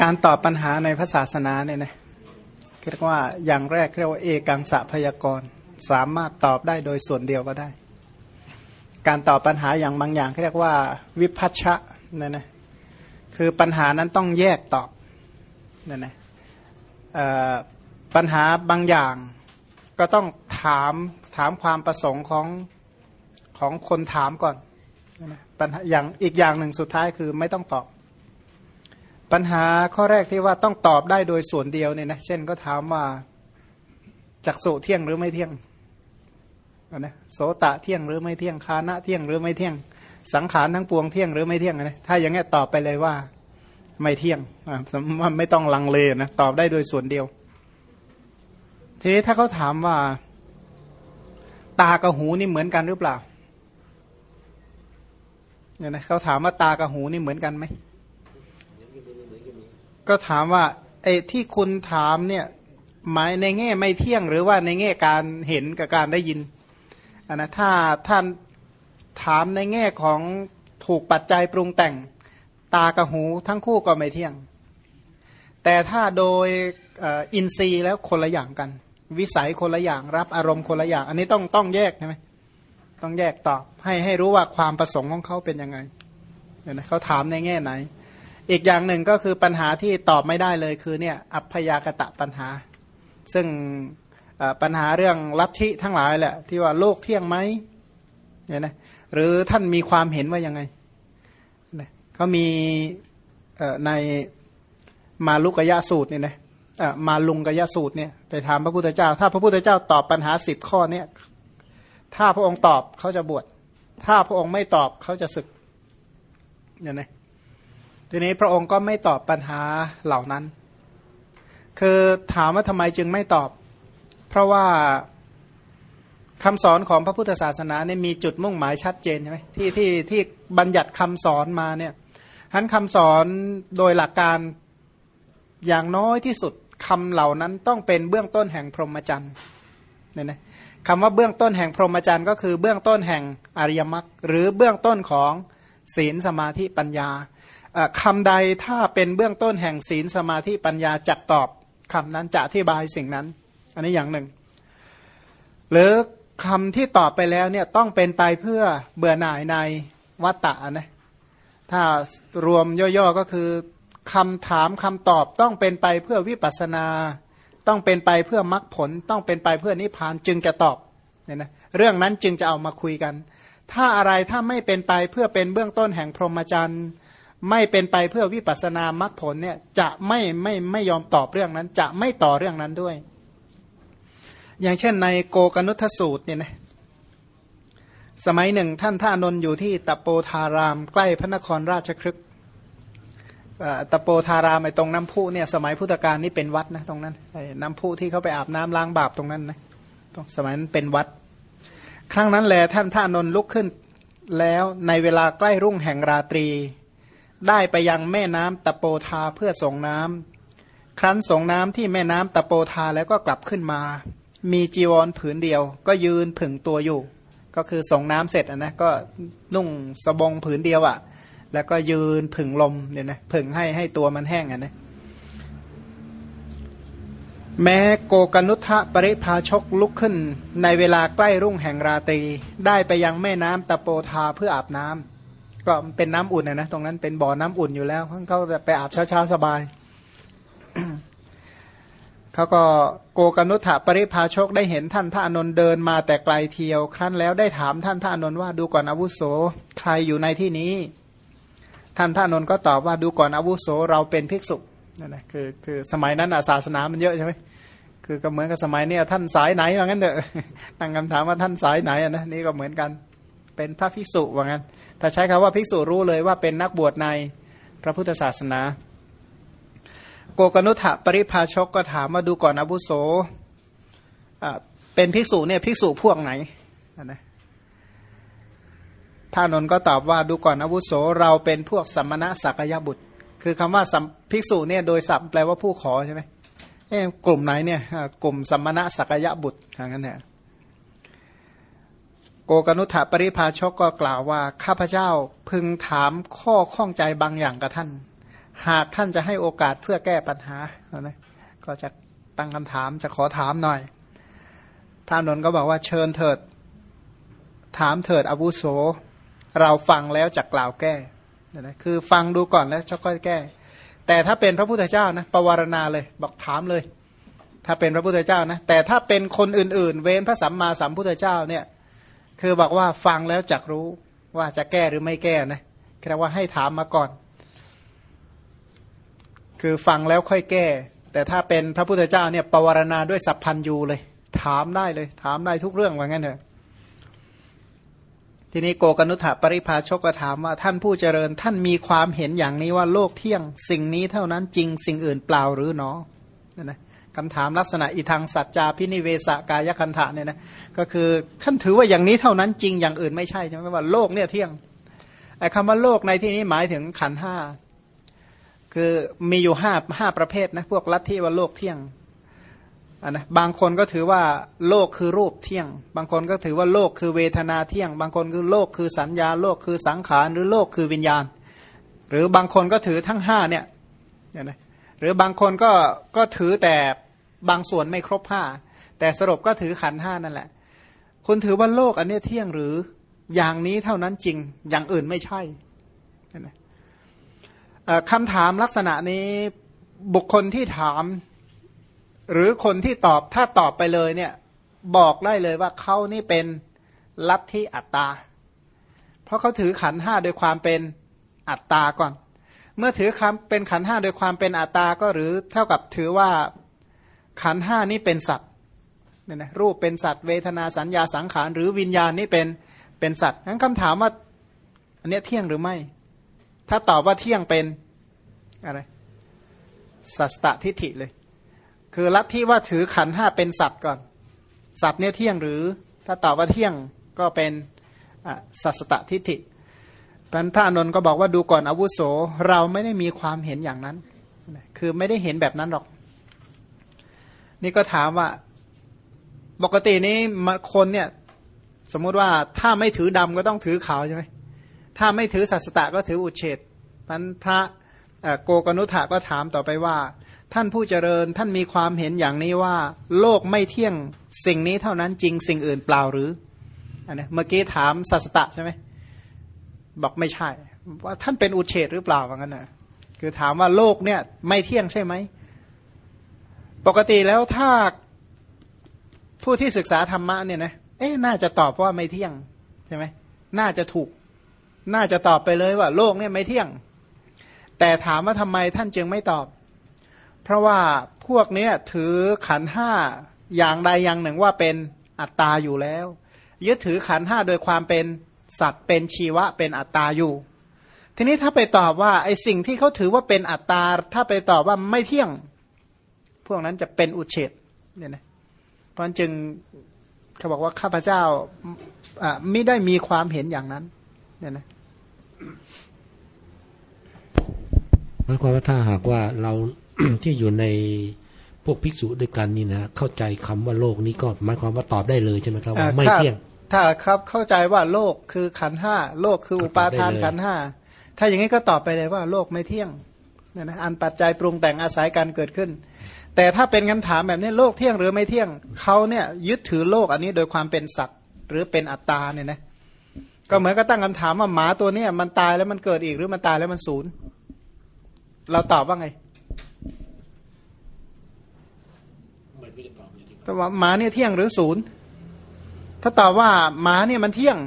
การตอบปัญหาในพระศาสนาเนี่ยนะเรียกว่าอย่างแรกเรียกว่าเอกังสะพยากรสามารถตอบได้โดยส่วนเดียวก็ได้ การตอบปัญหาอย่างบางอย่างเรียกว่าวิพัชชะเนี่ยนะคือปัญหานั้นต้องแยกตอบเนี่ยนะปัญหาบางอย่างก็ต้องถามถามความประสงค์ของของคนถามก่อนปัญหาอย่างอีกอย่างหนึ่งสุดท้ายคือไม่ต้องตอบ ปัญหาข้อแรกที่ว่าต้องตอบได้โดยส่วนเดียวเนี่ยนะเช่นก็ถามว่าจักสุเที่ยงหรือไม่เที่ยงนะโสตะเที่ยงหรือไม่เที่ยงคานะเที่ยงหรือไม่เที่ยง สังขารทั้งปวงเที่ยงหรือไม่เที่ยงนะถ้าอย่างนี้ตอบไปเลยว่า ไม่เที่ยงว่าไม่ต้องลังเลนะตอบได้โดยส่วนเดียว ทีนี้ถ้าเขาถามว่า ตากับหูนี่เหมือนกันหรือเปล่าเนี่ยนะเขาถามว่าตากับหูนี่เหมือนกันไหม ก็ถามว่าไอ้ที่คุณถามเนี่ยหมายในแง่ไม่เที่ยงหรือว่าในแง่การเห็นกับการได้ยินอันนะถ้าท่านถามในแง่ของถูกปัจจัยปรุงแต่งตากับหูทั้งคู่ก็ไม่เที่ยง แต่ถ้าโดยอินทรีย์แล้วคนละอย่างกัน วิสัยคนละอย่างรับอารมณ์คนละอย่าง อันนี้ต้องต้องแยกใช่ไหมต้องแยกตอบให้ให้รู้ว่าความประสงค์ของเขาเป็นยังไงเนี่ยนะเขาถามในแง่ไหน อีกอย่างหนึ่งก็คือปัญหาที่ตอบไม่ได้เลยคือเนี่ยอัพยากตะปัญหา ซึ่งปัญหาเรื่องลัทธิทั้งหลายแหละที่ว่าโลกเที่ยงไหมเนี่ยนะหรือท่านมีความเห็นว่ายังไงเขามีในมาลุกยะสูตรเนี่ยนะมาลุงกยะสูตรเนี่ยไปถามพระพุทธเจ้า ถ้าพระพุทธเจ้าตอบปัญหาสิบข้อเนี่ยถ้าพระองค์ตอบเขาจะบวชถ้าพระองค์ไม่ตอบเขาจะศึกเนี่ยนะ ทีนี้พระองค์ก็ไม่ตอบปัญหาเหล่านั้น คือถามว่าทำไมจึงไม่ตอบ เพราะว่าคำสอนของพระพุทธศาสนาเนี่ยมีจุดมุ่งหมายชัดเจนใช่ไหมที่ที่ที่บัญญัติคำสอนมาเนี่ยท่านคำสอนโดยหลักการอย่างน้อยที่สุดคำเหล่านั้นต้องเป็นเบื้องต้นแห่งพรหมจรรย์เนี่ยนะคำว่าเบื้องต้นแห่งพรหมจรรย์ก็คือเบื้องต้นแห่งอริยมรรคหรือเบื้องต้นของศีลสมาธิปัญญา คำใดถ้าเป็นเบื้องต้นแห่งศีลสมาธิปัญญาจักตอบคำนั้นจะอธิบายสิ่งนั้น อันนี้อย่างหนึ่ง หรือคำที่ตอบไปแล้วเนี่ยต้องเป็นไปเพื่อเบื่อหน่ายในวัตตะนะถ้ารวมย่อๆก็คือคำถามคำตอบต้องเป็นไปเพื่อวิปัสนา ต้องเป็นไปเพื่อมรรคผล ต้องเป็นไปเพื่อนิพพานจึงจะตอบเนี่ยนะเรื่องนั้นจึงจะเอามาคุยกัน ถ้าอะไรถ้าไม่เป็นไปเพื่อเป็นเบื้องต้นแห่งพรหมจรรย์ ไม่เป็นไปเพื่อวิปัสสนามรรคผลเนี่ยจะไม่ไม่ไม่ยอมตอบเรื่องนั้น จะไม่ต่อเรื่องนั้นด้วย อย่างเช่นในโกกนุทสูตรเนี่ยนะสมัยหนึ่งท่านท่านนท์อยู่ที่ตะโปธาราม ใกล้พระนครราชครึกตะโปธารามไอ้ตรงน้ำพุเนี่ยสมัยพุทธกาลนี่เป็นวัดนะตรงนั้นน้ำพุที่เขาไปอาบน้ำล้างบาปตรงนั้นนะตรงสมัยนั้นเป็นวัด ครั้งนั้นแหละท่านท่านนลุกขึ้นแล้วในเวลาใกล้รุ่งแห่งราตรี ได้ไปยังแม่น้ำตะโปธาเพื่อส่งน้ำครั้นส่งน้ำที่แม่น้ำตะโปธาแล้วก็กลับขึ้นมา มีจีวรผืนเดียว ก็ยืนผึ่งตัวอยู่ ก็คือส่งน้ำเสร็จนะก็นุ่งสบงผืนเดียวอะ่ะ แล้วก็ยืนผึ่งลมเนี่ยนะผึ่งให้ให้ตัวมันแห้งอะนะแม้โกกนุทะปริภาชกลุกขึ้น ในเวลาใกล้รุ่งแห่งราตรี ได้ไปยังแม่น้ำตะโปธาเพื่ออาบน้ำ ก็เป็นน้ำอุ่นนะนะตรงนั้นเป็นบ่อน้ำอุ่นอยู่แล้วเขาจะไปอาบเช้าๆสบายเขาก็โกกนุถะปริภาชกได้เห็นท่านท่านนท์เดินมาแต่ไกลเทียว ครั้นแล้วได้ถามท่านท่านนท์ว่าดูก่อนอาวุโสใครอยู่ในที่นี้ ท่านท่านนนก็ตอบว่าดูก่อนอาวุโสเราเป็นภิกษุนั่นแหละคือคือสมัยนั้นศาสนามันเยอะใช่ไหมคือก็เหมือนกับสมัยนี้ท่านสายไหนว่างั้นเถอะตั้งคำถามว่าท่านสายไหนนะนี่ก็เหมือนกัน เป็นพระภิกษุว่างั้น ถ้าใช้คำว่าภิกษุรู้เลยว่าเป็นนักบวชในพระพุทธศาสนา โกกนุถะปริภาชกก็ถามว่าดูก่อนอาวุโสเป็นภิกษุเนี่ยภิกษุพวกไหนนะท่านนก็ตอบว่าดูก่อนอาวุโสเราเป็นพวกสัมมณะสักยบุตร คือคำว่าสัมภิกษุเนี่ยโดยสับแปลว่าผู้ขอใช่ไหมเอ้กลุ่มไหนเนี่ยกลุ่มสัมมณะสักยบุตรทางนั้นเนี่ย โกกนุถปริภาชกก็กล่าวว่า ข้าพเจ้าพึงถามข้อข้องใจบางอย่างกับท่าน หากท่านจะให้โอกาสเพื่อแก้ปัญหานะก็จะตั้งคำถามจะขอถามหน่อยท่านนนก็บอกว่าเชิญเถิด ถามเถิดอาบุโส เราฟังแล้วจะกล่าวแก้นะคือฟังดูก่อนแล้วจะค่อยแก้ แต่ถ้าเป็นพระพุทธเจ้านะประวารณาเลยบอกถามเลย ถ้าเป็นพระพุทธเจ้านะแต่ถ้าเป็นคนอื่น ๆ เว้นพระสัมมาสัมพุทธเจ้าเนี่ย คือบอกว่าฟังแล้วจักรู้ว่าจะแก้หรือไม่แก้นะแค่ว่าให้ถามมาก่อน คือฟังแล้วค่อยแก้ แต่ถ้าเป็นพระพุทธเจ้าเนี่ยปวารณาด้วยสัพพันยูเลย ถามได้เลย ถามได้ทุกเรื่องว่างั้นเถอะทีนี้โกกนุถปริภาชกก็ถามว่าท่านผู้เจริญท่านมีความเห็นอย่างนี้ว่าโลกเที่ยง สิ่งนี้เท่านั้นจริงสิ่งอื่นเปล่าหรือเนาะนั่นนะ คำถามลักษณะอีทางสัจจาพินิเวสกายคันธะเนี่ยนะก็คือท่านถือว่าอย่างนี้เท่านั้นจริงอย่างอื่นไม่ใช่ใช่ไหมว่าโลกเนี่ยเที่ยงไอ้คำว่าโลกในที่นี้หมายถึงขันห้าคือมีอยู่ห้าห้าประเภทนะพวกลัทธิว่าโลกเที่ยงอันนะบางคนก็ถือว่าโลกคือรูปเที่ยง บางคนก็ถือว่าโลกคือเวทนาเที่ยง บางคนคือโลกคือสัญญาโลกคือสังขารหรือโลกคือวิญญาณ หรือบางคนก็ถือทั้งห้าเนี่ยนะ หรือบางคนก็ก็ถือแต่บางส่วนไม่ครบห้าแต่สรุปก็ถือขันห้านั่นแหละ คุณถือว่าโลกอันนี้เที่ยงหรืออย่างนี้เท่านั้นจริงอย่างอื่นไม่ใช่คำถามลักษณะนี้บุคคลที่ถาม หรือคนที่ตอบถ้าตอบไปเลยเนี่ยบอกได้เลยว่าเขานี่เป็นลัทธิอัตตา เพราะเขาถือขันห้าโดยความเป็นอัตตาก่อน เมื่อถือคำเป็นขันห้าโดยความเป็นอัตตาก็หรือเท่ากับถือว่าขันห้านี้เป็นสัตว์เนี่ยนะรูปเป็นสัตว์เวทนาสัญญาสังขารหรือวิญญาณนี่เป็นเป็นสัตว์งั้นคำถามว่าอันนี้เที่ยงหรือไม่ ถ้าตอบว่าเที่ยงเป็นอะไรสัสตทิฏฐิเลย คือลัทธิว่าถือขันห้าเป็นสัตว์ก่อน สัตว์เนี่ยเที่ยงหรือ ถ้าตอบว่าเที่ยงก็เป็นสัสตทิฏฐิ พระพระนนท์ก็บอกว่าดูก่อนอาวุโส เราไม่ได้มีความเห็นอย่างนั้น คือไม่ได้เห็นแบบนั้นหรอก นี่ก็ถามว่า ปกตินี้คนเนี่ย สมมุติว่าถ้าไม่ถือดำก็ต้องถือขาวใช่ไหมถ้าไม่ถือสัสตะก็ถืออุเฉดนั้นพระโกกนุถะก็ถามต่อไปว่า ท่านผู้เจริญท่านมีความเห็นอย่างนี้ว่า โลกไม่เที่ยงสิ่งนี้เท่านั้นจริงสิ่งอื่นเปล่าหรืออันนี้เมื่อกี้ถามสัสตะใช่ไหม บอกไม่ใช่ ว่าท่านเป็นอุเฉดหรือเปล่าว่างั้นนะคือถามว่าโลกเนี่ย ไม่เที่ยงใช่ไหม ปกติแล้วถ้าผู้ที่ศึกษาธรรมะเนี่ยนะเอ๊น่าจะตอบว่าไม่เที่ยงใช่ไหมน่าจะถูก น่าจะตอบไปเลยว่า โลกเนี่ยไม่เที่ยง แต่ถามว่าทำไมท่านจึงไม่ตอบ เพราะว่าพวกนี้ถือขันห้าอย่างใดอย่างหนึ่งว่าเป็นอัตตาอยู่แล้ว ยึดถือขันห้าโดยความเป็น สัตว์เป็นชีวะเป็นอัตตาอยู่ ทีนี้ถ้าไปตอบว่าไอ้สิ่งที่เขาถือว่าเป็นอัตตา ถ้าไปตอบว่าไม่เที่ยง พวกนั้นจะเป็นอุเฉดเนี่ยนะเพราะจึงเขาบอกว่าข้าพเจ้าไม่ได้มีความเห็นอย่างนั้นเนี่ยนะหมายความว่าถ้าหากว่าเราที่อยู่ในพวกภิกษุด้วยกันนี่นะเข้าใจคำว่าโลกนี้ก็หมายความว่าตอบได้เลยใช่ไหมครับว่าไม่เที่ยง ถ้าครับเข้าใจว่าโลกคือขันห้าโลกคืออุปาทานขันห้าถ้าอย่างนี้ก็ตอบไปเลยว่าโลกไม่เที่ยงนะนะอันปัจจัยปรุงแต่งอาศัยการเกิดขึ้น แต่ถ้าเป็นคำถามแบบนี้โลกเที่ยงหรือไม่เที่ยงเขาเนี่ยยึดถือโลกอันนี้โดยความเป็นสัตว์หรือเป็นอัตตาเนี่ยนะก็เหมือนก็ตั้งคำถามว่าหมาตัวเนี้ยมันตายแล้วมันเกิดอีกหรือมันตายแล้วมันศูนย์เราตอบว่าไงแต่ว่าหมาเนี่ยเที่ยงหรือศูนย์ ถ้าตอบว่าหมาเนี่ยมันเที่ยง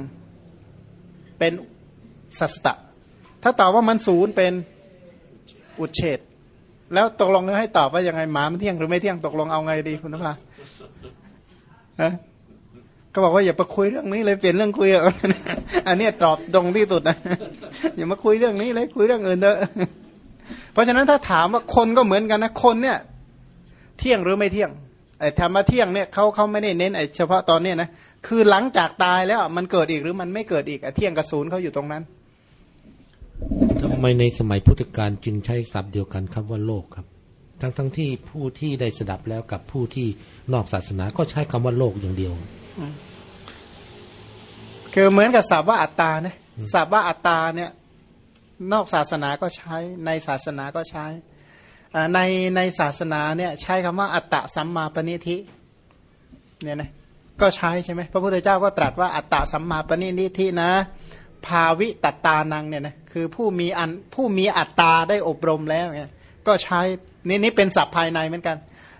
เป็นสัสตะ ถ้าตอบว่ามันศูนย์เป็นอุเฉดแล้วตกลงให้ตอบว่ายังไงหมามันเที่ยงหรือไม่เที่ยงตกลงเอาไงดีคุณนภาฮะก็บอกว่าอย่าไปคุยเรื่องนี้เลยเปลี่ยนเรื่องคุยอันนี้ตอบตรงที่สุดนะอย่ามาคุยเรื่องนี้เลยคุยเรื่องอื่นเถอะเพราะฉะนั้นถ้าถามว่าคนก็เหมือนกันนะคนเนี่ย เที่ยงหรือไม่เที่ยงไอ้ธรรมะเที่ยงเนี่ยเขาเขาไม่ได้เน้นไอ้เฉพาะตอนเนี้ยนะ คือหลังจากตายแล้วมันเกิดอีกหรือมันไม่เกิดอีกไอ้เที่ยงกับศูนย์เขาอยู่ตรงนั้นทำไมในสมัยพุทธกาลจึงใช้ศัพท์เดียวกันครับว่าโลกครับ ทั้งทั้งที่ผู้ที่ได้สดับแล้วกับผู้ที่นอกศาสนาก็ใช้คำว่าโลกอย่างเดียวคือเหมือนกับศัพท์ว่าอัตตานะศัพท์ว่าอัตตาเนี่ย นอกศาสนาก็ใช้ในศาสนาก็ใช้ในในศาสนาเนี่ย ใช้คำว่าอัตตะสัมมาปณิธิเนี่ยนะ ก็ใช้ใช่ไหมพระพุทธเจ้าก็ตรัสว่าอัตตะสัมมาปณิธินะ ภาวิตตานังเนี่ยนะคือผู้มีอันผู้มีอัตตาได้อบรมแล้วเนี่ยก็ใช้นี่นี่เป็นศัพท์ภายในเหมือนกัน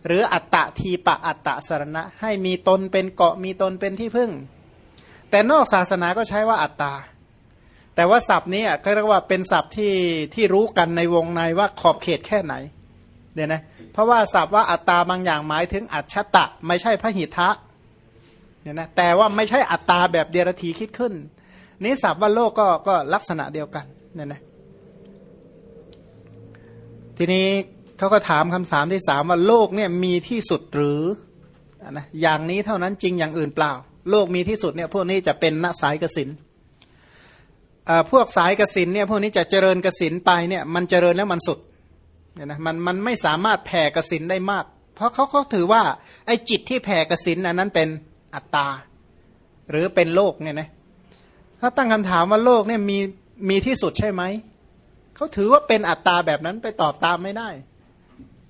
หรืออัตตะทีปะอัตตะสรณะ ให้มีตนเป็นเกาะมีตนเป็นที่พึ่ง แต่นอกศาสนาก็ใช้ว่าอัตตาแต่ว่าศัพท์นี้ก็เรียกว่าเป็นศัพท์ที่ที่รู้กันในวงในว่าขอบเขตแค่ไหนเนี่ยนะเพราะว่าศัพท์ว่าอัตตาบางอย่างหมายถึงอัจฉตะ ไม่ใช่พระหิทะ เนี่ยนะแต่ว่าไม่ใช่อัตตาแบบเดรธีคิดขึ้น นี้ศัพท์ว่าโลกก็ก็ลักษณะเดียวกันเนี่ยนะทีนี้เขาก็ถามคำถามที่สามว่าโลกเนี่ยมีที่สุดหรือนะอย่างนี้เท่านั้นจริงอย่างอื่นเปล่า โลกมีที่สุดเนี่ยพวกนี้จะเป็นณสายกสินพวกสายกสินเนี่ยพวกนี้จะเจริญกสินไปเนี่ยมันเจริญแล้วมันสุดเนี่ยนะมันมันไม่สามารถแผ่กสินได้มาก เพราะเขาเขาถือว่าไอ้จิตที่แผ่กสินอันนั้นเป็น อัตตา หรือเป็นโลกเนี่ยนะถ้าตั้งคำถามว่าโลกเนี่ยมีมีที่สุดใช่ไหมเขาถือว่าเป็นอัตตาแบบนั้นไปตอบตามไม่ได้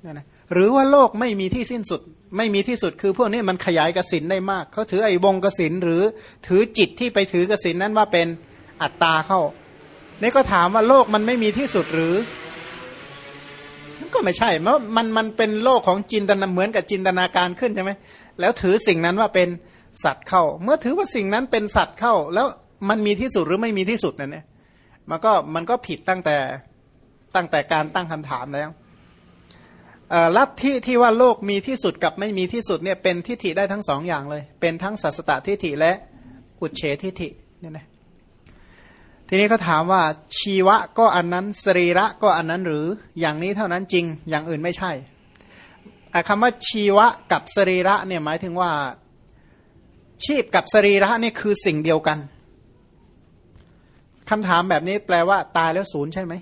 นะนะหรือว่าโลกไม่มีที่สิ้นสุด ไม่มีที่สุดคือพวกนี้มันขยายกสินได้มาก เขาถือไอ้วงกสินหรือถือจิตที่ไปถือกสินนั้นว่าเป็นอัตตาเข้านี่ก็ถามว่าโลกมันไม่มีที่สุดหรือก็ไม่ใช่เพราะมันมันเป็นโลกของจินตนาเหมือนกับจินตนาการขึ้นใช่ไหมแล้วถือสิ่งนั้นว่าเป็น สัตว์เข้า เมื่อถือว่าสิ่งนั้นเป็นสัตว์เข้า แล้วมันมีที่สุดหรือไม่มีที่สุดนั่นเนี่ยมันก็มันก็ผิดตั้งแต่ตั้งแต่การตั้งคำถามแล้วลัทธิที่ว่าโลกมีที่สุดกับไม่มีที่สุดเนี่ยเป็นทิฏฐิได้ทั้งสองอย่างเลย เป็นทั้งสัสตทิฏฐิและอุเฉทิฏฐิเนี่ยนะทีนี้เขาถามว่าชีวะก็อันนั้นสรีระก็อันนั้นหรืออย่างนี้เท่านั้นจริงอย่างอื่นไม่ใช่คำว่าชีวะกับสรีระเนี่ยหมายถึงว่า ชีพกับสรีระนี่คือสิ่งเดียวกันคำถามแบบนี้แปลว่า ตายแล้วศูนย์ใช่ไหม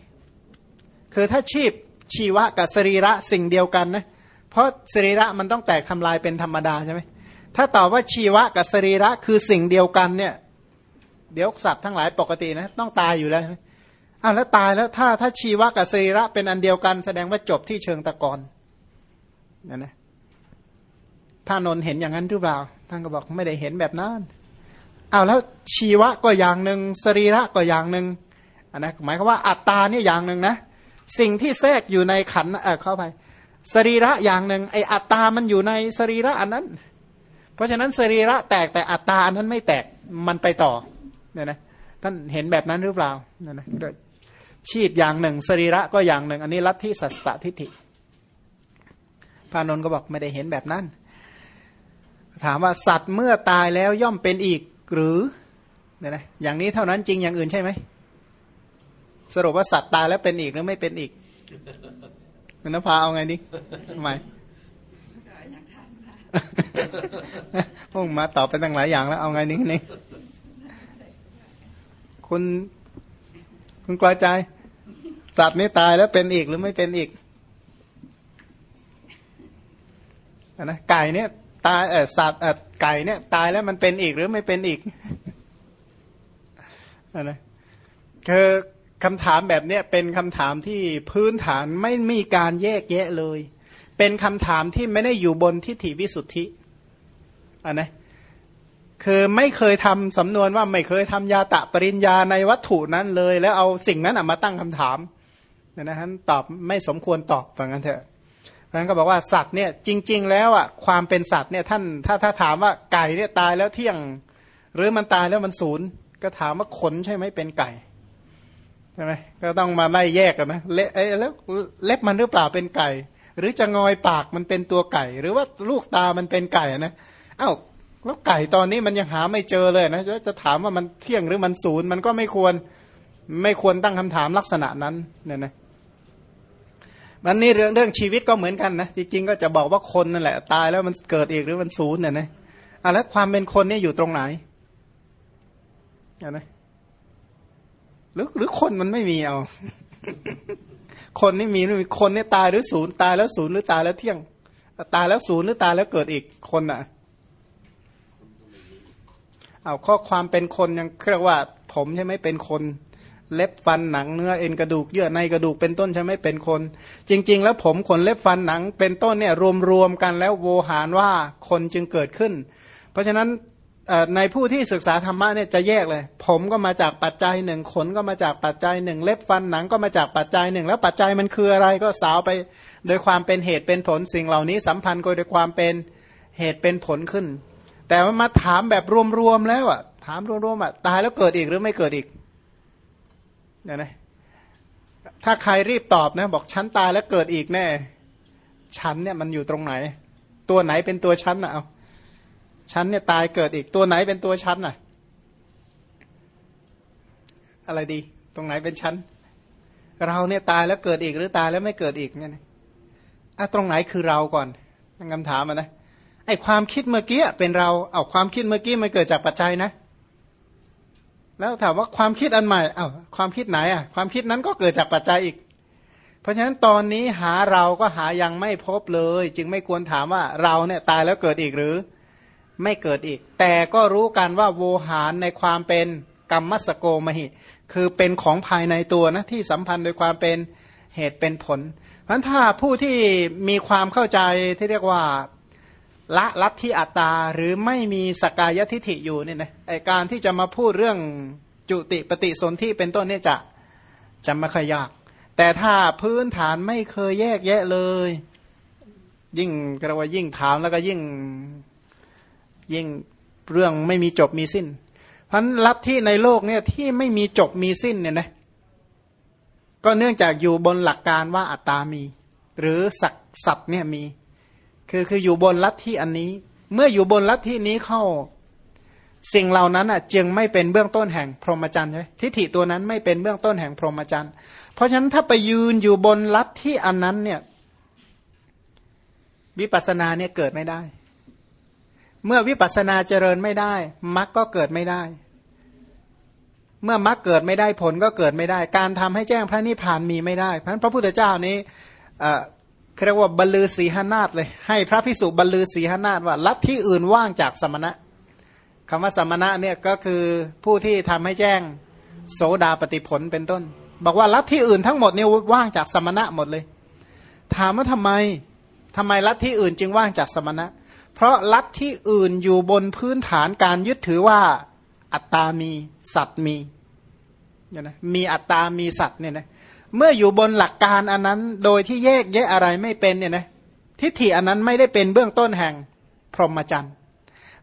คือถ้าชีพชีวะกับสรีระสิ่งเดียวกันนะเพราะสรีระมันต้องแตกทำลายเป็นธรรมดาใช่ไหมถ้าตอบว่าชีวะกับสรีระคือสิ่งเดียวกันเนี่ย เดี๋ยวสัตว์ทั้งหลายปกตินะต้องตายอยู่แล้วอ้าวแล้วตายแล้วถ้าถ้าชีวะกับสรีระเป็นอันเดียวกัน แสดงว่าจบที่เชิงตะกอนนั่นนะ พระนนเห็นอย่างนั้นหรือเปล่า ท่านก็บอกไม่ได้เห็นแบบนั้นเอาแล้วชีวะก็อย่างหนึ่งสรีระก็อย่างหนึ่งอันนะหมายความว่าอัตตาเนี่ยอย่างหนึ่งนะ สิ่งที่แทรกอยู่ในขันเออเข้าไป สรีระอย่างหนึ่งไออัตตามันอยู่ในสรีระอันนั้น เพราะฉะนั้นสรีระแตกแต่อัตตาอันนั้นไม่แตกมันไปต่อเนี่ยนะท่านเห็นแบบนั้นหรือเปล่าเนี่ยนะชีพอย่างหนึ่ง สรีระก็อย่างหนึ่ง อันนี้ลัทธิสัสตทิฏฐิพระนนท์ก็บอกไม่ได้เห็นแบบนั้น ถามว่าสัตว์เมื่อตายแล้วย่อมเป็นอีกหรือเนี่ยนะอย่างนี้เท่านั้นจริงอย่างอื่นใช่ไหมสรุปว่าสัตว์ตายแล้วเป็นอีกหรือไม่เป็นอีกคุณนภาเอาไงดิทำไมพวกมาตอบไปตั้งหลายอย่างแล้ว เอาไงนี่นี่คุณ คุณกลาใจ สัตว์นี้ตายแล้วเป็นอีกหรือไม่เป็นอีกนะไก่เนี่ย ตายเออสัตว์เออไก่เนี่ย ตายแล้วมันเป็นอีกหรือไม่เป็นอีกนะคือคำถามแบบเนี้ยเป็นคำถามที่พื้นฐานไม่มีการแยกแยะเลย เป็นคำถามที่ไม่ได้อยู่บนทิฏฐิวิสุทธิอันนะคือไม่เคยทำสำนวนว่าไม่เคยทำยาตะปริญญาในวัตถุนั้นเลย แล้วเอาสิ่งนั้นมาตั้งคำถามนะฮะตอบไม่สมควรตอบฝังกันเถอะ นั้นก็บอกว่าสัตว์เนี่ยจริง ๆ แล้วอะความเป็นสัตว์เนี่ยท่านถ้าถ้าถามว่าไก่เนี่ยตายแล้วเที่ยง หรือมันตายแล้วมันศูนย์ก็ถามว่าขนใช่ไหมเป็นไก่ใช่ไหมก็ต้องมาไล่แยกกันนะเละแล้วเล็บมันหรือเปล่าเป็นไก่ หรือจะงอยปากมันเป็นตัวไก่ หรือว่าลูกตามันเป็นไก่นะอ้าวแล้วไก่ตอนนี้มันยังหาไม่เจอเลยนะจะถามว่ามันเที่ยงหรือมันศูนย์มันก็ไม่ควรไม่ควรตั้งคำถามลักษณะนั้นเนี่ยนะ มันนี่เรื่องเรื่องชีวิตก็เหมือนกันนะจริงๆก็จะบอกว่าคนนั่นแหละ ตายแล้วมันเกิดอีกหรือมันศูนย์เนี่ยนะอะแล้วความเป็นคนนี่อยู่ตรงไหนนะหรือหรือคนมันไม่มีเอา คนนี่มีหรือคนนี่ตายหรือศูนย์ตายแล้วศูนย์หรือตายแล้วเที่ยง ตายแล้วศูนย์หรือตายแล้วเกิดอีกคนอะเอาข้อความเป็นคนยังเรียกว่า ผมใช่ไหมเป็นคน เล็บฟันหนังเนื้อเอ็นกระดูกเยื่อในกระดูกเป็นต้นใช่ไหมเป็นคน จริง ๆ แล้วผมขนเล็บฟันหนังเป็นต้นเนี่ยรวมๆกันแล้วโวหารว่าคนจึงเกิดขึ้น เพราะฉะนั้นในผู้ที่ศึกษาธรรมะเนี่ยจะแยกเลย ผมก็มาจากปัจจัยหนึ่งขนก็มาจากปัจจัยหนึ่งเล็บฟันหนังก็มาจากปัจจัยหนึ่งแล้วปัจจัยมันคืออะไรก็สาวไป โดยความเป็นเหตุเป็นผลสิ่งเหล่านี้สัมพันธ์กันโดยความเป็นเหตุเป็นผลขึ้น แต่ว่ามาถามแบบรวมๆแล้วอะถามรวมๆอะตายแล้วเกิดอีกหรือไม่เกิดอีก เนี่ยนะถ้าใครรีบตอบนะบอกฉันตายแล้วเกิดอีกแน่ฉันเนี่ยมันอยู่ตรงไหน ตัวไหนเป็นตัวฉันอะเอาฉันเนี่ยตายเกิดอีกตัวไหนเป็นตัวฉันอะ อะไรดี ตรงไหนเป็นฉันเราเนี่ยตายแล้วเกิดอีกหรือตายแล้วไม่เกิดอีกเนี่ยอะตรงไหนคือเราก่อนคำถามนะไอความคิดเมื่อกี้เป็นเราเอาความคิดเมื่อกี้มันเกิดจากปัจจัยนะ แล้วถามว่าความคิดอันใหม่เอา้าความคิดไหนอะ ความคิดนั้นก็เกิดจากปัจจัยอีก เพราะฉะนั้นตอนนี้หาเราก็หายังไม่พบเลย จึงไม่ควรถามว่าเราเนี่ยตายแล้วเกิดอีกหรือ ไม่เกิดอีก แต่ก็รู้กันว่าโวหารในความเป็นกรรมมัสโกมหิ คือเป็นของภายในตัวนะที่สัมพันธ์โดยความเป็นเหตุเป็นผลเพราะถ้าผู้ที่มีความเข้าใจที่เรียกว่า ละลัทธิอัตตาหรือไม่มีสกายทิฐิอยู่เนี่ยนะไอการที่จะมาพูดเรื่องจุติปฏิสนธิเป็นต้นเนี่ยจะจะไม่ค่อยยาก แต่ถ้าพื้นฐานไม่เคยแยกแยะเลย ยิ่งกระว่ายิ่งถามแล้วก็ยิ่งยิ่งเรื่องไม่มีจบมีสิ้น เพราะลัทธิในโลกเนี่ยที่ไม่มีจบมีสิ้นเนี่ยนะก็เนื่องจากอยู่บนหลักการว่าอัตตามี หรือสักสัตว์เนี่ยมี คือคืออยู่บนลัทธิอันนี้ เมื่ออยู่บนลัทธินี้เข้า สิ่งเหล่านั้นอะจึงไม่เป็นเบื้องต้นแห่งพรหมจรรย์ใช่ทิฏฐิตัวนั้นไม่เป็นเบื้องต้นแห่งพรหมจรรย์เพราะฉะนั้นถ้าไปยืนอยู่บนลัทธิอันนั้นเนี่ยวิปัสสนาเนี่ยเกิดไม่ได้ เมื่อวิปัสสนาเจริญไม่ได้มรรคก็เกิดไม่ได้ เมื่อมรรคเกิดไม่ได้ผลก็เกิดไม่ได้ การทำให้แจ้งพระนิพพานมีไม่ได้ เพราะฉะนั้นพระพุทธเจ้านี้ เรียกว่าบรรลือสีหนาฏเลย ให้พระพิสุบรรลือสีหนาฏว่าลัทธิอื่นว่างจากสมณะคำว่าสมณะเนี่ยก็คือผู้ที่ทำให้แจ้งโสดาปฏิผลเป็นต้น บอกว่าลัทธิอื่นทั้งหมดเนี่ยว่างจากสมณะหมดเลย ถามว่าทำไมทำไมลัทธิอื่นจึงว่างจากสมณะ เพราะลัทธิอื่นอยู่บนพื้นฐานการยึดถือว่าอัตตามีสัตว์มีเนี่ยนะมีอัตตามีสัตว์เนี่ยนะ เมื่ออยู่บนหลักการอันนั้น โดยที่แยกแยะอะไรไม่เป็นเนี่ยนะทิฏฐิอันนั้นไม่ได้เป็นเบื้องต้นแห่งพรหมจรรย์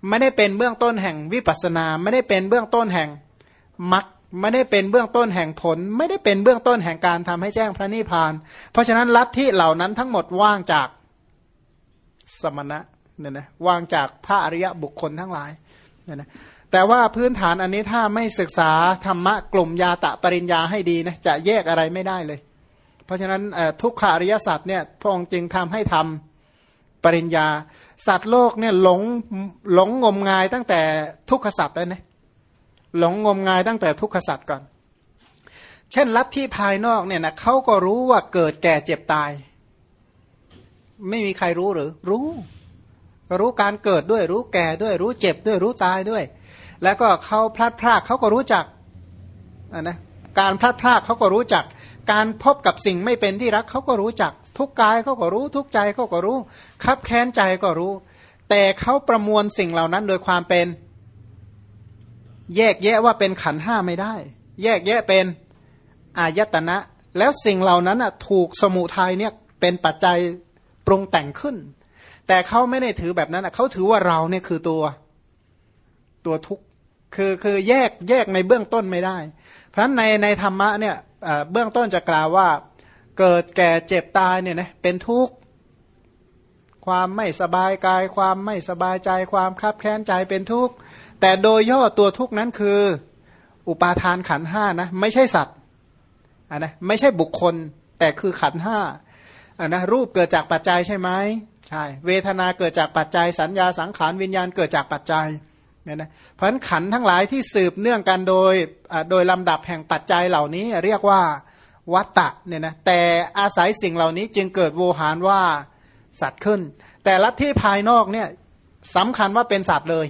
ไม่ได้เป็นเบื้องต้นแห่งวิปัสนา ไม่ได้เป็นเบื้องต้นแห่งมรรคไม่ได้เป็นเบื้องต้นแห่งผล ไม่ได้เป็นเบื้องต้นแห่งการทำให้แจ้งพระนิพพาน เพราะฉะนั้นลัทธิเหล่านั้นทั้งหมดว่างจากสมณะเนี่ยนะว่างจากพระอริยบุคคลทั้งหลายเนี่ยนะ แต่ว่าพื้นฐานอันนี้ถ้าไม่ศึกษาธรรมะกลุ่มยาตะปริญญาให้ดีนะจะแยกอะไรไม่ได้เลย เพราะฉะนั้นทุกขาริยสัตว์เนี่ยพระองค์จึงทำให้ทำปริญญา สัตว์โลกเนี่ยหลงหลงงมงายตั้งแต่ทุกขสัตว์เลยนะหลงงมงายตั้งแต่ทุกขสัตว์ก่อน เช่นลัทธิภายนอกเนี่ยนะเขาก็รู้ว่าเกิดแก่เจ็บตาย ไม่มีใครรู้หรือ รู้ รู้การเกิดด้วยรู้แก่ด้วยรู้เจ็บด้วยรู้ตายด้วย แล้วก็เขาพลัดพรากเขาก็รู้จักนะการพลัดพรากเขาก็รู้จัก การพบกับสิ่งไม่เป็นที่รักเขาก็รู้จัก ทุกกายเขาก็รู้ ทุกใจเขาก็รู้คับแค้นใจก็รู้ แต่เขาประมวลสิ่งเหล่านั้นโดยความเป็น แยกแยะว่าเป็นขันห้าไม่ได้ แยกแยะเป็นอายตนะ แล้วสิ่งเหล่านั้นอะถูกสมุทัยเนี่ยเป็นปัจจัยปรุงแต่งขึ้น แต่เขาไม่ได้ถือแบบนั้นอะเขาถือว่าเราเนี่ยคือตัว ตัวทุกข์ คือคือแยกแยกในเบื้องต้นไม่ได้ เพราะฉะนั้นในในธรรมะเนี่ยเบื้องต้นจะกล่าวว่าเกิดแก่เจ็บตายเนี่ยนะเป็นทุกข์ความไม่สบายกาย ความไม่สบายใจ ความคับแค้นใจเป็นทุกข์แต่โดยย่อตัวทุกข์นั้นคือ อุปาทานขันห้านะไม่ใช่สัตว์อะนะไม่ใช่บุคคล แต่คือขันห้าอะนะรูปเกิดจากปัจจัยใช่ไหมใช่เวทนาเกิดจากปัจจัยสัญญาสังขารวิญญาณเกิดจากปัจจัย เนี่ยนะเพราะฉะนั้นขันทั้งหลายที่สืบเนื่องกันโดยโดยลำดับแห่งปัจจัยเหล่านี้เรียกว่าวัตตะเนี่ยนะแต่อาศัยสิ่งเหล่านี้จึงเกิดโวหารว่าสัตว์ขึ้น แต่ลัทธิภายนอกเนี่ยสำคัญว่าเป็นสัตว์เลย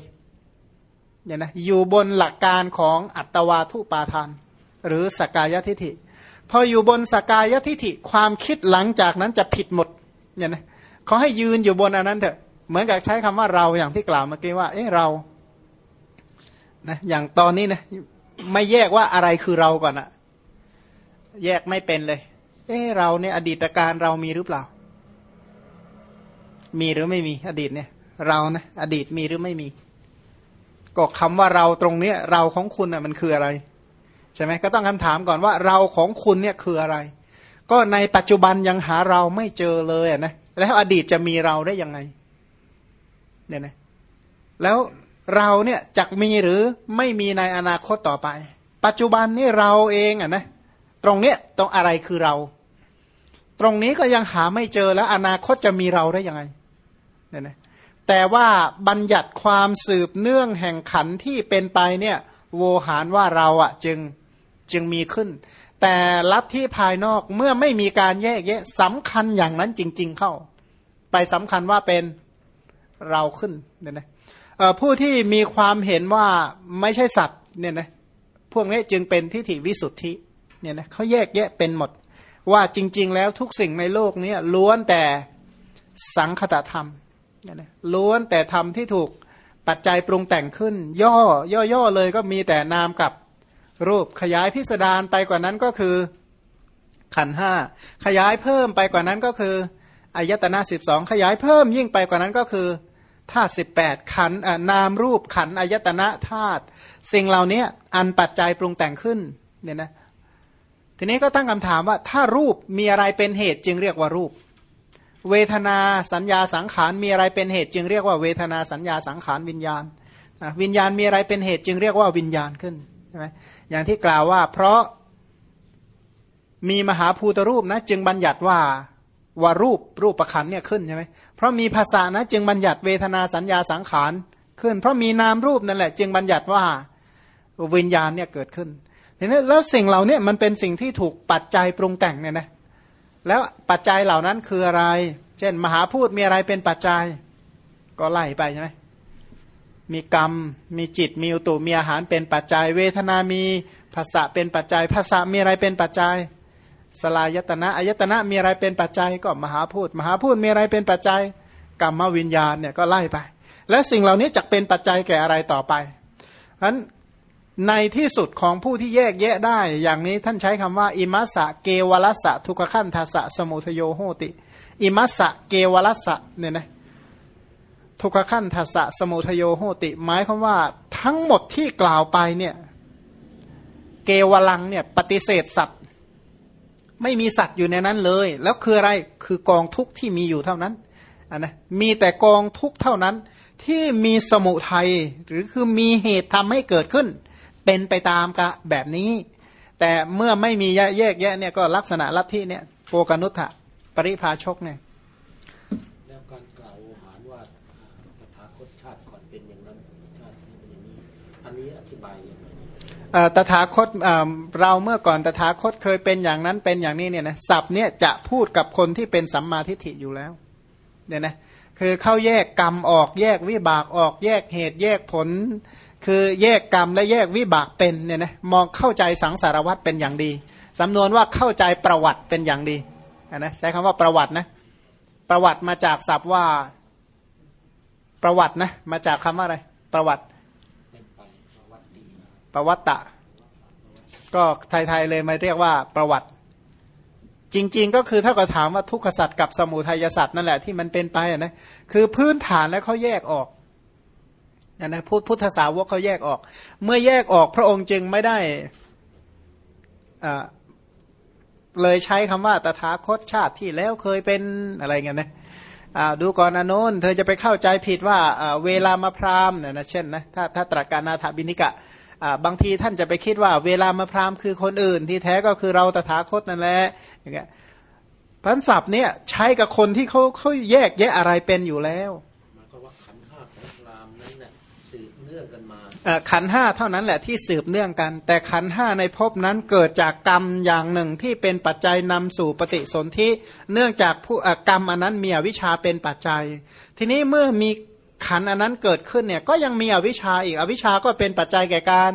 เนี่ยนะอยู่บนหลักการของอัตวาทุปาทาน หรือสกายทิฐิพออยู่บนสกายทิฐิความคิดหลังจากนั้นจะผิดหมดเนี่ยนะเขาให้ยืนอยู่บนอันนั้นเถอะเหมือนกับใช้คำว่าเราอย่างที่กล่าวเมื่อกี้ว่าเอ๊ะเรา นะอย่างตอนนี้นะไม่แยกว่าอะไรคือเราก่อนอะแยกไม่เป็นเลย เอ๊ะเราเนี่ยอดีตการเรามีหรือเปล่า มีหรือไม่มี อดีตเนี่ย เรานะอดีตมีหรือไม่มี ก็คำว่าเราตรงเนี้ย เราของคุณอะมันคืออะไรใช่ไหมก็ต้องคำถามก่อนว่า เราของคุณเนี่ยคืออะไร ก็ในปัจจุบันยังหาเราไม่เจอเลยนะแล้วอดีตจะมีเราได้ยังไง เนี่ยนะแล้ว เราเนี่ยจะมีหรือไม่มีในอนาคตต่อไป ปัจจุบันนี่เราเองอะนะตรงเนี้ยตรงอะไรคือเรา ตรงนี้ก็ยังหาไม่เจอแล้วอนาคตจะมีเราได้ยังไงเนี่ยนะแต่ว่าบัญญัติความสืบเนื่องแห่งขันที่เป็นไปเนี่ยโวหารว่าเราอะจึงจึงมีขึ้น แต่ลัทธิภายนอกเมื่อไม่มีการแยกแยะสำคัญอย่างนั้นจริง ๆ เข้า ไปสำคัญว่าเป็นเราขึ้นเนี่ยนะ ผู้ที่มีความเห็นว่าไม่ใช่สัตว์เนี่ยนะพวกนี้จึงเป็นทิฏฐิวิสุทธิเนี่ยนะเขาแยกแยะเป็นหมด ว่าจริง ๆ แล้วทุกสิ่งในโลกนี้ล้วนแต่สังคตธรรมเนี่ยนะล้วนแต่ทำที่ถูกปัจจัยปรุงแต่งขึ้น ย่อย่อๆเลยก็มีแต่นามกับรูปขยายพิสดารไปกว่านั้นก็คือขันห้าขยายเพิ่มไปกว่านั้นก็คืออายตนะสิบสองขยายเพิ่มยิ่งไปกว่านั้นก็คือ ธาตุสิบแปดขันนามรูปขันอายตนะธาตุสิ่งเหล่านี้อันปัจจัยปรุงแต่งขึ้นเนี่ยนะทีนี้ก็ตั้งคำถามว่าถ้ารูปมีอะไรเป็นเหตุจึงเรียกว่ารูป เวทนาสัญญาสังขารมีอะไรเป็นเหตุจึงเรียกว่าเวทนาสัญญาสังขารวิญญาณวิญญาณมีอะไรเป็นเหตุจึงเรียกว่าวิญญาณขึ้นใช่ไหมอย่างที่กล่าวว่าเพราะมีมหาภูตรูปนะจึงบัญญัติว่า ว่ารูปรูปประคันเนี่ยขึ้นใช่ไหมเพราะมีภาษานะจึงบัญญัติเวทนาสัญญาสังขารขึ้น เพราะมีนามรูปนั่นแหละ จึงบัญญัติว่าวิญญาณเนี่ยเกิดขึ้นเห็นไหมแล้วสิ่งเหล่านี้มันเป็นสิ่งที่ถูกปัจจัยปรุงแต่งเนี่ยนะแล้วปัจจัยเหล่านั้นคืออะไร เช่น มหาพูดมีอะไรเป็นปัจจัย ก็ไล่ไปใช่ไหมมีกรรม มีจิต มีอุตุมีอาหารเป็นปัจจัย เวทนามีภาษาเป็นปัจจัยภาษามีอะไรเป็นปัจจัย สลายตนะอายตนะมีอะไรเป็นปัจจัยก็มหาพูดมหาพูดมีอะไรเป็นปัจจัยกรรมวิญญาณเนี่ยก็ไล่ไป และสิ่งเหล่านี้จะเป็นปัจจัยแก่อะไรต่อไปฉะนั้นในที่สุดของผู้ที่แยกแยะได้ อย่างนี้ท่านใช้คำว่า อิมัสสะเกวลัสสะทุกขันทัสะสมุทโยโหติ อิมัสสะเกวลัสสะเนี่ยนะทุกขันทัสะสมุทโยโหติ หมายความว่าทั้งหมดที่กล่าวไปเนี่ยเกวลังเนี่ยปฏิเสธสัตว ไม่มีสัตว์อยู่ในนั้นเลย แล้วคืออะไรคือกองทุกข์ที่มีอยู่เท่านั้นนนะมีแต่กองทุกข์เท่านั้นที่มีสมุทัยหรือคือมีเหตุทำให้เกิดขึ้น เป็นไปตามกะแบบนี้ แต่เมื่อไม่มีแยกแยะเนี่ยก็ลักษณะลัทธิเนี่ยโกกนุทธะปริภาชกเนี่ยแล้วการกล่าวหารว่าตถาคตชาติก่อนเป็นอย่างนั้นชาตินี้เป็นอย่างนี้อันนี้อธิบายยังไง ตถาคตเราเมื่อก่อนตถาคตเคยเป็นอย่างนั้นเป็นอย่างนี้เนี่ยนะศัพท์เนี่ยจะพูดกับคนที่เป็นสัมมาทิฏฐิอยู่แล้วเนี่ยนะคือเข้าแยกกรรมออกแยกวิบากออกแยกเหตุแยกผล คือแยกกรรมและแยกวิบากเป็นเนี่ยนะมองเข้าใจสังสารวัตเป็นอย่างดีสำนวนว่าเข้าใจประวัติเป็นอย่างดีนะใช้คำว่าประวัตินะประวัติมาจากศัพท์ว่าประวัตินะมาจากคำว่าอะไรประวัติ ประวัตตะ ก็ไทยๆเลยมาเรียกว่าประวัติ จริง ๆ ก็คือถ้าก็ถามว่าทุกขสัตว์กับสมุทัยสัตว์นั่นแหละที่มันเป็นไปนะคือพื้นฐานแล้วเขาแยกออกนะพุทพุทธสาวกเขาแยกออก เมื่อแยกออกพระองค์จึงไม่ได้เลยใช้คำว่าตถาคตชาติที่แล้วเคยเป็นอะไรเงี้ยนะดูก่อนอนุนเธอจะไปเข้าใจผิดว่าเวลามาพรามเนี่ยนะเช่นนะถ้าถ้าตรัสการนาถบินิกะ บางทีท่านจะไปคิดว่าเวลามาพรามคือคนอื่น ที่แท้ก็คือเราตถาคตนั่นแหละอย่างเงี้ยพันศัพท์เนี่ยใช้กับคนที่เขาเขาแยกแยะอะไรเป็นอยู่แล้วขันห้าเท่านั้นแหละที่สืบเนื่องกัน แต่ขันห้าในภพนั้นเกิดจากกรรมอย่างหนึ่งที่เป็นปัจจัยนำสู่ปฏิสนธิเนื่องจากผู้กรรมอันนั้นมีวิชาเป็นปัจจัย ทีนี้เมื่อมี ขันอันนั้นเกิดขึ้นเนี่ยก็ยังมีอวิชชาอีกอวิชชาก็เป็นปัจจัยแก่การ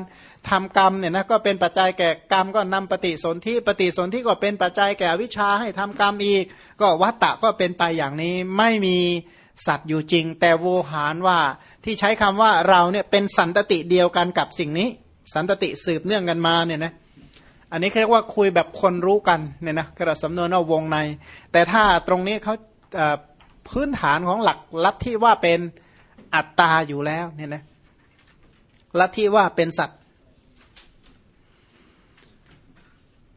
ทำกรรมเนี่ยนะก็เป็นปัจจัยแก่กรรมก็นำปฏิสนธิปฏิสนธิก็เป็นปัจจัยแก่อวิชชาให้ทำกรรมอีก ก็วัตตะก็เป็นไปอย่างนี้ไม่มีสัตว์อยู่จริง แต่โวหารว่าที่ใช้คำว่าเราเนี่ยเป็นสันตติเดียวกันกับสิ่งนี้ สันตติสืบเนื่องกันมาเนี่ยนะอันนี้เรียกว่าคุยแบบคนรู้กันเนี่ยนะกระสำนวนว่าวงใน แต่ถ้าตรงนี้เขาพื้นฐานของหลักลัทธิว่าเป็น อัตตาอยู่แล้วเนี่ยนะลัทธิว่าเป็นสัตว์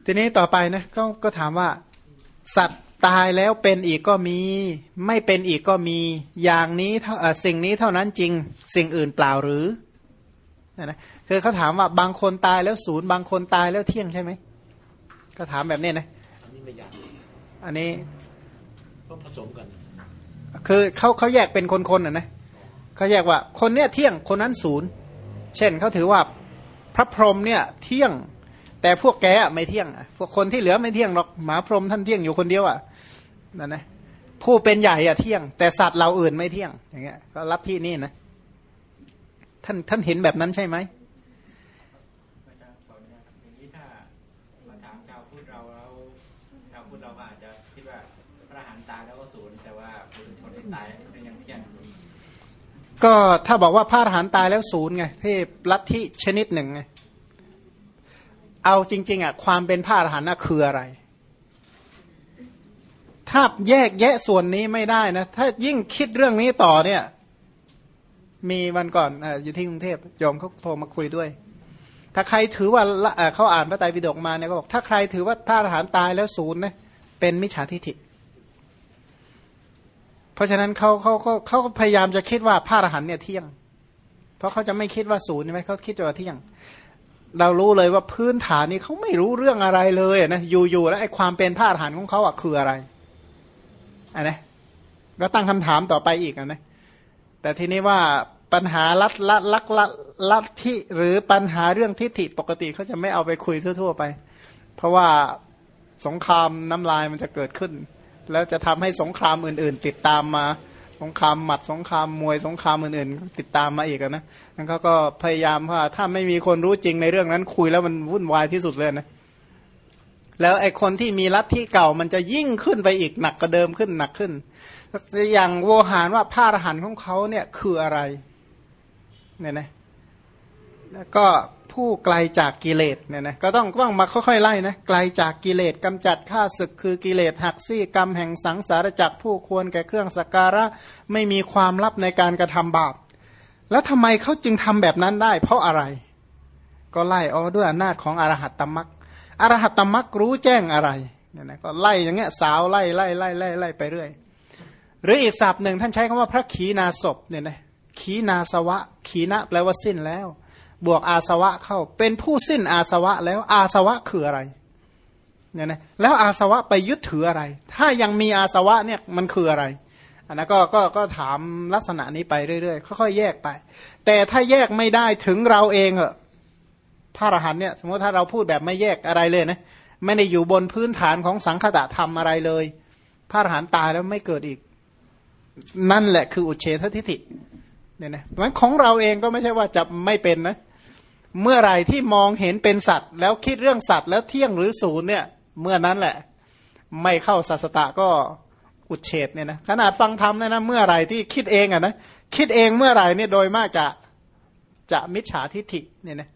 ทีนี้ต่อไปนะก็ก็ถามว่า สัตว์ตายแล้วเป็นอีกก็มี ไม่เป็นอีกก็มี อย่างนี้เท่าสิ่งนี้เท่านั้นจริง สิ่งอื่นเปล่าหรือนะคือเขาถามว่าบางคนตายแล้วศูนย์บางคนตายแล้วเที่ยงใช่ไหมก็ถามแบบนี้นะอันนี้ไม่ยากอันนี้ต้องผสมกัน คือเขาเขาแยกเป็นคนๆอะนะ เขาแยกว่าคนเนี้ยเที่ยงคนนั้นศูนย์เช่นเขาถือว่าพระพรหมเนี่ยเที่ยง แต่พวกแกไม่เที่ยงพวกคนที่เหลือไม่เที่ยงหรอกหมาพรหมท่านเที่ยงอยู่คนเดียวอะนั่นนะผู้เป็นใหญ่อะเที่ยง แต่สัตว์เราอื่นไม่เที่ยง อย่างเงี้ยก็รับที่นี่นะท่านท่านเห็นแบบนั้นใช่ไหม ก็ถ้าบอกว่าพระอรหันต์ตายแล้วศูนย์ไงที่ลัทธิชนิดหนึ่งไงเอาจริง ๆอะความเป็นพระอรหันต์คืออะไร ถ้าแยกแยะส่วนนี้ไม่ได้นะ ถ้ายิ่งคิดเรื่องนี้ต่อเนี่ย มีวันก่อนออยู่ที่กรุงเทพยอมเขาโทรมาคุยด้วย ถ้าใครถือว่าเขาอ่านพระไตรปิฎกมาเนี่ยก็บอกถ้าใครถือว่าพระอรหันต์ตายแล้วศูนย์นะเป็นมิจฉาทิฏฐิ ราะฉะนั้นเขาเขาเขาเขาพยายามจะคิดว่าพระอรหันเนี่ยเที่ยง เพราะเขาจะไม่คิดว่าศูนย์ใช่ไหมเขาคิดว่าเที่ยง เรารู้เลยว่าพื้นฐานนี้เขาไม่รู้เรื่องอะไรเลยนะอยู่ๆแล้วไอ้ความเป็นพระอรหันของเขาอะคืออะไรอันนี้ก็ตั้งคำถามต่อไปอีกนะแต่ทีนี้ว่าปัญหาลัดลัดลักลัดลัดที่หรือปัญหาเรื่องทิฏฐิปกติเขาจะไม่เอาไปคุยทั่ว ๆ ไป เพราะว่าสงครามน้ำลายมันจะเกิดขึ้น แล้วจะทำให้สงครามอื่น ๆ ติดตามมาสงครามหมัดสงครามมวยสงครามอื่นๆ ติดตามมาอีกนะนั่นเขาก็พยายามว่าถ้าไม่มีคนรู้จริงในเรื่องนั้นคุยแล้วมันวุ่นวายที่สุดเลยนะแล้วไอ้คนที่มีลัทธิเก่ามันจะยิ่งขึ้นไปอีกหนักกว่าเดิมขึ้นหนักขึ้น อย่างโวหารว่าผ้าอรหันของเขาเนี่ยคืออะไรเนี่ยนะแล้วก็ ผู้ไกลจากกิเลสเนี่ยนะก็ต้องต้องมาค่อยๆไล่นะไกลจากกิเลสกำจัดข้าศึกคือกิเลสหักซี่กรรมแห่งสังสารจักผู้ควรแก่เครื่องสักการะไม่มีความลับในการกระทำบาป แล้วทำไมเขาจึงทำแบบนั้นได้ เพราะอะไร ก็ไล่อ๋อด้วยอำนาจของอรหัตตมักอรหัตตมักรู้แจ้งอะไรเนี่ยนะก็ไล่อย่างเงี้ยสาวไล่ไล่ไล่ไล่ไล่ไปเรื่อย หรืออีกศัพท์หนึ่งท่านใช้คำว่าพระขีนาศพเนี่ยนะขีนาสวะขีนะแปลว่าสิ้นแล้ว บวกอาสวะเข้า เป็นผู้สิ้นอาสวะแล้วอาสวะคืออะไรเนี่ยนะแล้วอาสวะไปยึดถืออะไร ถ้ายังมีอาสวะเนี่ยมันคืออะไรอันนั้นก็ก็ก็ถามลักษณะนี้ไปเรื่อยๆค่อยๆแยกไป แต่ถ้าแยกไม่ได้ถึงเราเองเหอะพระอรหันเนี่ย สมมติถ้าเราพูดแบบไม่แยกอะไรเลยนะไม่ได้อยู่บนพื้นฐานของสังคตะธรรมอะไรเลย พระอรหันตายแล้วไม่เกิดอีก นั่นแหละคืออุเฉททิฏฐิเนี่ยนะมันของเราเองก็ไม่ใช่ว่าจะไม่เป็นนะ เมื่อไรที่มองเห็นเป็นสัตว์ แล้วคิดเรื่องสัตว์แล้วเที่ยงหรือศูนย์เนี่ย เมื่อนั้นแหละ ไม่เข้าสัสตะก็อุดเฉดเนี่ยนะขนาดฟังธรรมเนี่ยนะเมื่อไรที่คิดเองอะนะคิดเองเมื่อไรเนี่ยโดยมากจะจะมิจฉาทิฏฐิเนี่ยนะ